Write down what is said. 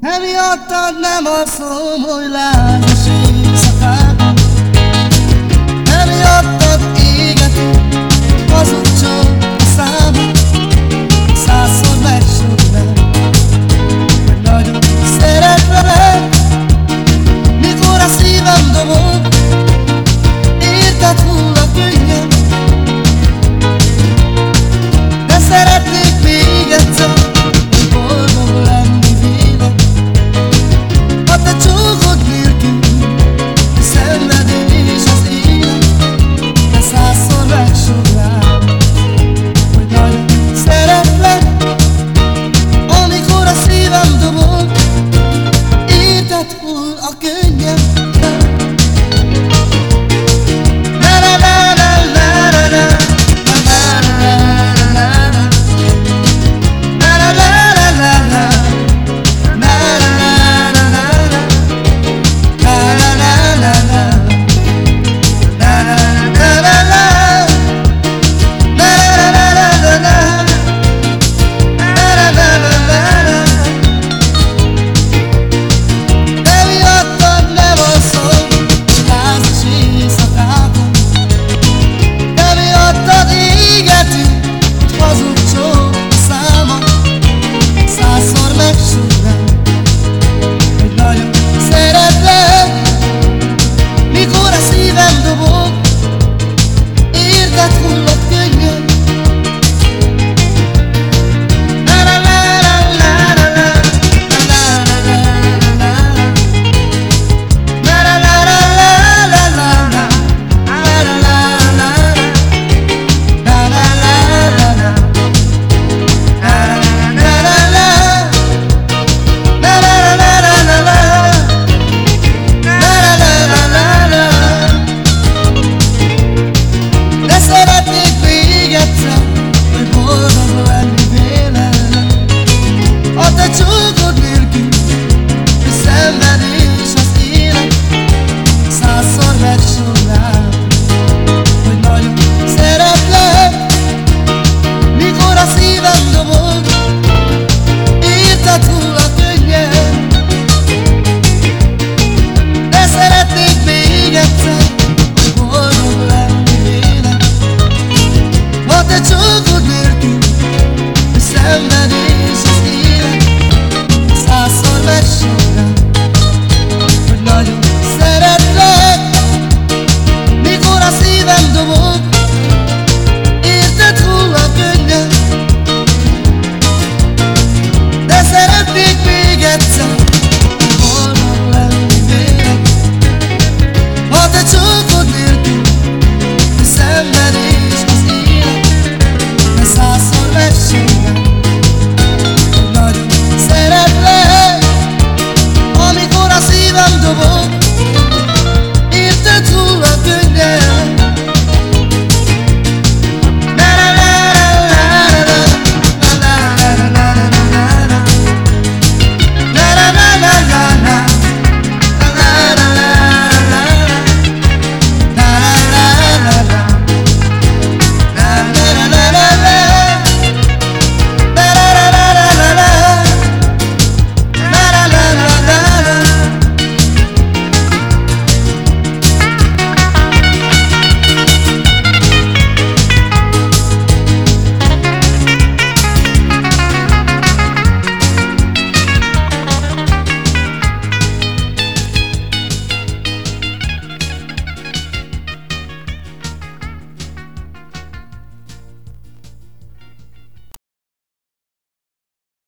Emiattad nem alszom, hogy lángos éjszakát good, yeah. 的这个。